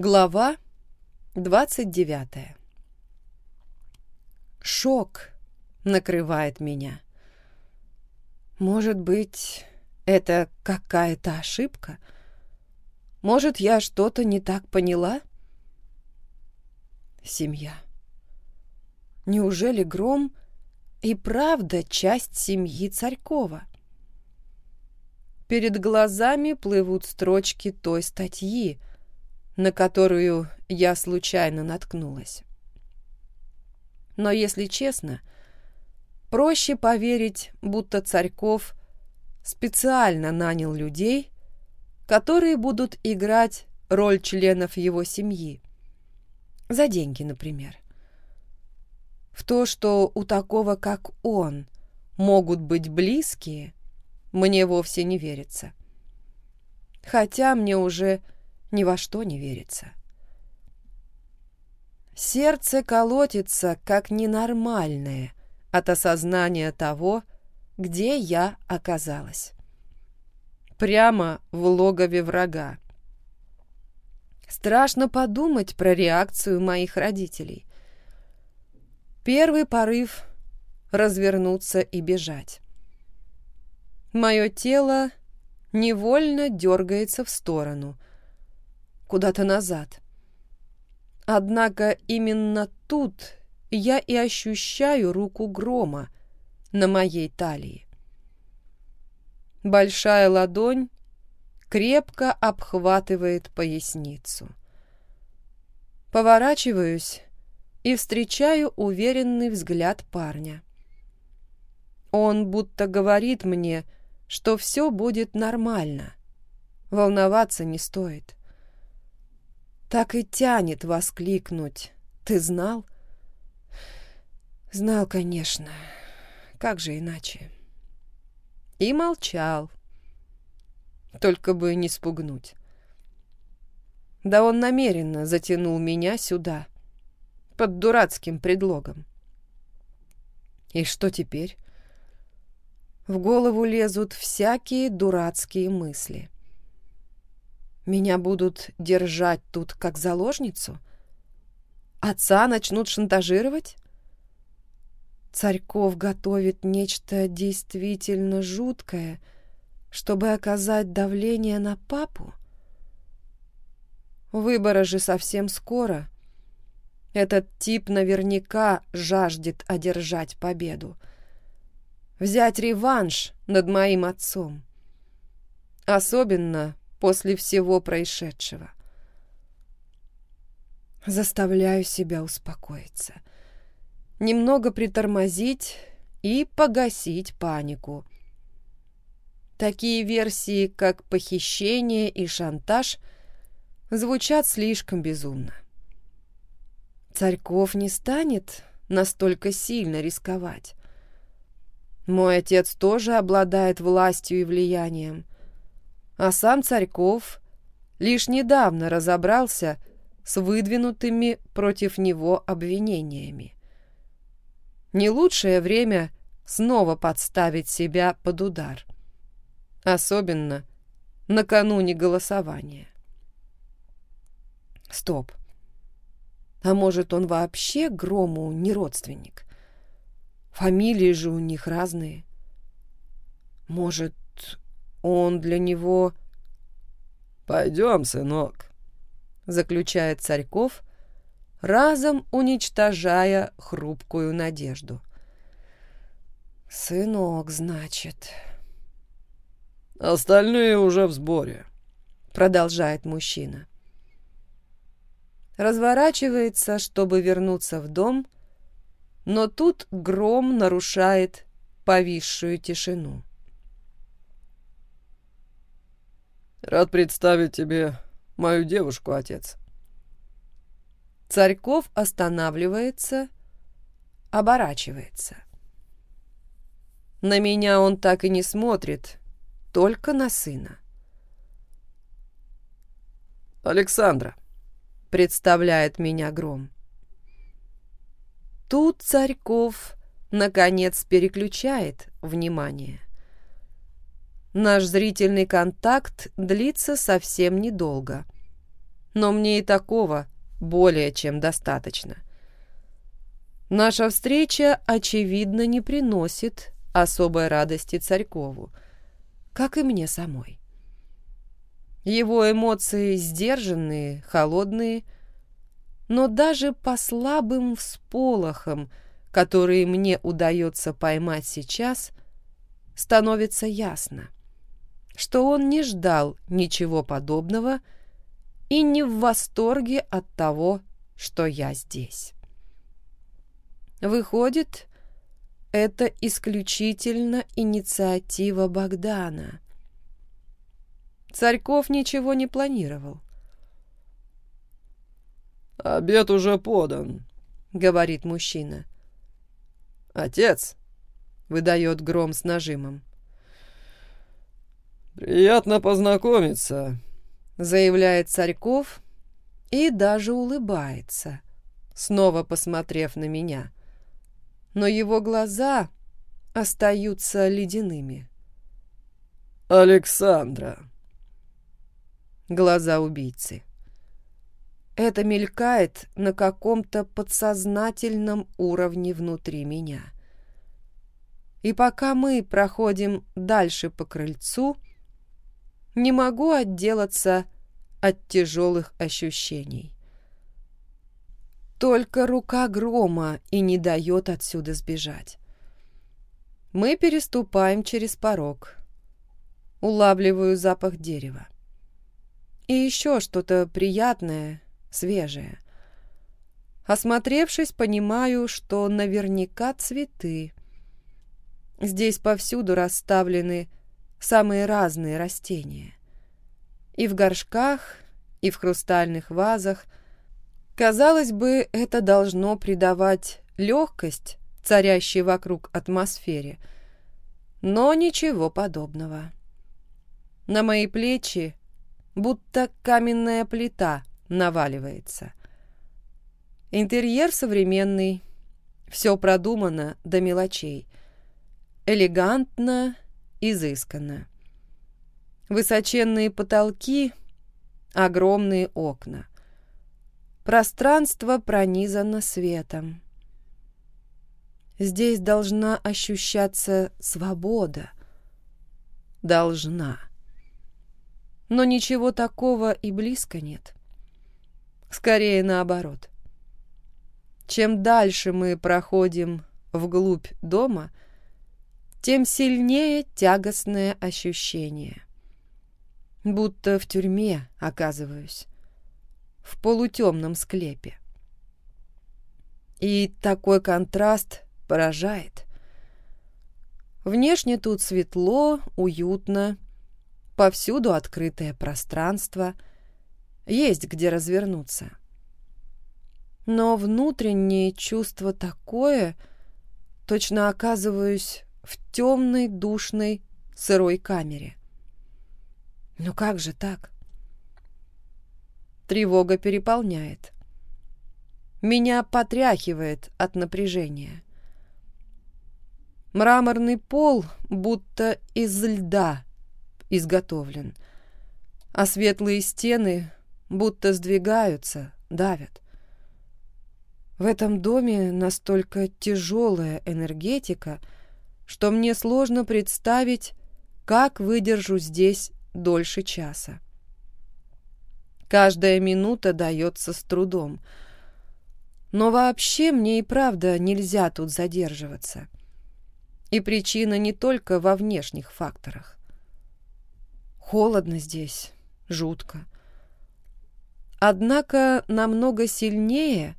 Глава 29 Шок накрывает меня. Может быть, это какая-то ошибка? Может, я что-то не так поняла? Семья. Неужели Гром и правда часть семьи Царькова? Перед глазами плывут строчки той статьи, на которую я случайно наткнулась. Но, если честно, проще поверить, будто Царьков специально нанял людей, которые будут играть роль членов его семьи. За деньги, например. В то, что у такого, как он, могут быть близкие, мне вовсе не верится. Хотя мне уже ни во что не верится. Сердце колотится, как ненормальное, от осознания того, где я оказалась. Прямо в логове врага. Страшно подумать про реакцию моих родителей. Первый порыв — развернуться и бежать. Мое тело невольно дергается в сторону, куда-то назад. Однако именно тут я и ощущаю руку грома на моей талии. Большая ладонь крепко обхватывает поясницу. Поворачиваюсь и встречаю уверенный взгляд парня. Он будто говорит мне, что все будет нормально. Волноваться не стоит. Так и тянет воскликнуть. «Ты знал?» «Знал, конечно. Как же иначе?» И молчал. Только бы не спугнуть. Да он намеренно затянул меня сюда, под дурацким предлогом. И что теперь? В голову лезут всякие дурацкие мысли. Меня будут держать тут как заложницу? Отца начнут шантажировать? Царьков готовит нечто действительно жуткое, чтобы оказать давление на папу? Выборы же совсем скоро. Этот тип наверняка жаждет одержать победу. Взять реванш над моим отцом. Особенно после всего происшедшего. Заставляю себя успокоиться. Немного притормозить и погасить панику. Такие версии, как похищение и шантаж, звучат слишком безумно. Царьков не станет настолько сильно рисковать. Мой отец тоже обладает властью и влиянием — а сам Царьков лишь недавно разобрался с выдвинутыми против него обвинениями. Не лучшее время снова подставить себя под удар. Особенно накануне голосования. Стоп. А может, он вообще Грому не родственник? Фамилии же у них разные. Может, он для него... «Пойдем, сынок», — заключает Царьков, разом уничтожая хрупкую надежду. «Сынок, значит...» «Остальные уже в сборе», — продолжает мужчина. Разворачивается, чтобы вернуться в дом, но тут гром нарушает повисшую тишину. Рад представить тебе мою девушку, отец. Царьков останавливается, оборачивается. На меня он так и не смотрит, только на сына. Александра, представляет меня Гром. Тут Царьков, наконец, переключает внимание. Наш зрительный контакт длится совсем недолго. но мне и такого более чем достаточно. Наша встреча, очевидно, не приносит особой радости Царькову, как и мне самой. Его эмоции сдержанные, холодные, но даже по слабым всполохам, которые мне удается поймать сейчас, становится ясно, что он не ждал ничего подобного и не в восторге от того, что я здесь. Выходит, это исключительно инициатива Богдана. Царьков ничего не планировал. «Обед уже подан», — говорит мужчина. «Отец», — выдает гром с нажимом. «Приятно познакомиться», — заявляет Царьков и даже улыбается, снова посмотрев на меня но его глаза остаются ледяными. «Александра!» Глаза убийцы. Это мелькает на каком-то подсознательном уровне внутри меня. И пока мы проходим дальше по крыльцу, не могу отделаться от тяжелых ощущений. Только рука грома и не дает отсюда сбежать. Мы переступаем через порог. Улавливаю запах дерева. И еще что-то приятное, свежее. Осмотревшись, понимаю, что наверняка цветы. Здесь повсюду расставлены самые разные растения. И в горшках, и в хрустальных вазах – Казалось бы, это должно придавать легкость царящей вокруг атмосфере, но ничего подобного. На мои плечи будто каменная плита наваливается. Интерьер современный, все продумано до мелочей. Элегантно, изысканно. Высоченные потолки, огромные окна. Пространство пронизано светом. Здесь должна ощущаться свобода. Должна. Но ничего такого и близко нет. Скорее наоборот. Чем дальше мы проходим вглубь дома, тем сильнее тягостное ощущение. Будто в тюрьме оказываюсь в полутемном склепе. И такой контраст поражает. Внешне тут светло, уютно, повсюду открытое пространство, есть где развернуться. Но внутреннее чувство такое, точно оказываюсь в темной, душной, сырой камере. Ну как же так? Тревога переполняет. Меня потряхивает от напряжения. Мраморный пол будто из льда изготовлен, а светлые стены будто сдвигаются, давят. В этом доме настолько тяжелая энергетика, что мне сложно представить, как выдержу здесь дольше часа. Каждая минута дается с трудом. Но вообще мне и правда нельзя тут задерживаться. И причина не только во внешних факторах. Холодно здесь, жутко. Однако намного сильнее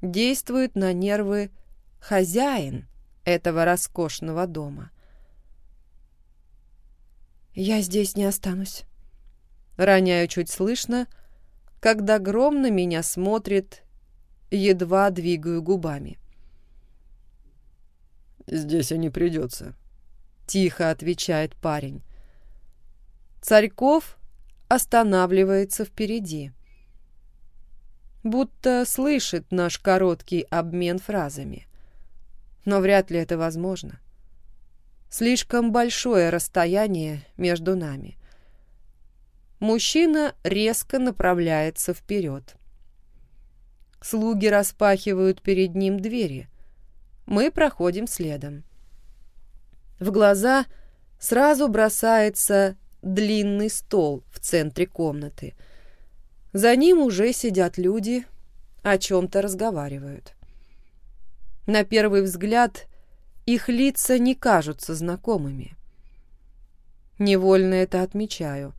действует на нервы хозяин этого роскошного дома. «Я здесь не останусь», Роняю чуть слышно, когда гром на меня смотрит, едва двигаю губами. «Здесь и не придется», — тихо отвечает парень. Царьков останавливается впереди. Будто слышит наш короткий обмен фразами. Но вряд ли это возможно. Слишком большое расстояние между нами. мужчина резко направляется вперед. Слуги распахивают перед ним двери. Мы проходим следом. В глаза сразу бросается длинный стол в центре комнаты. За ним уже сидят люди, о чем-то разговаривают. На первый взгляд их лица не кажутся знакомыми. Невольно это отмечаю,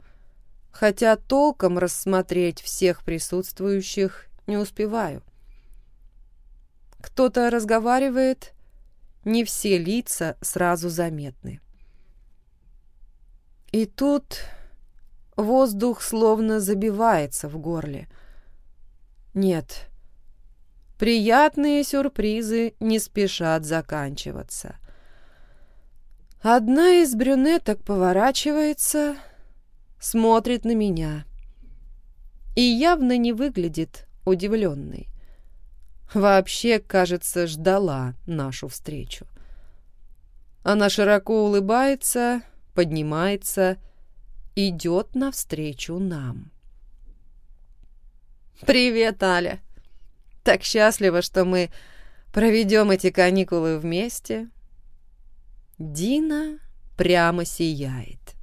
хотя толком рассмотреть всех присутствующих не успеваю. Кто-то разговаривает, не все лица сразу заметны. И тут воздух словно забивается в горле. Нет, приятные сюрпризы не спешат заканчиваться. Одна из брюнеток поворачивается, смотрит на меня и явно не выглядит удивленной. Вообще, кажется, ждала нашу встречу. Она широко улыбается, поднимается, идет навстречу нам. «Привет, Аля! Так счастлива, что мы проведем эти каникулы вместе!» Дина прямо сияет.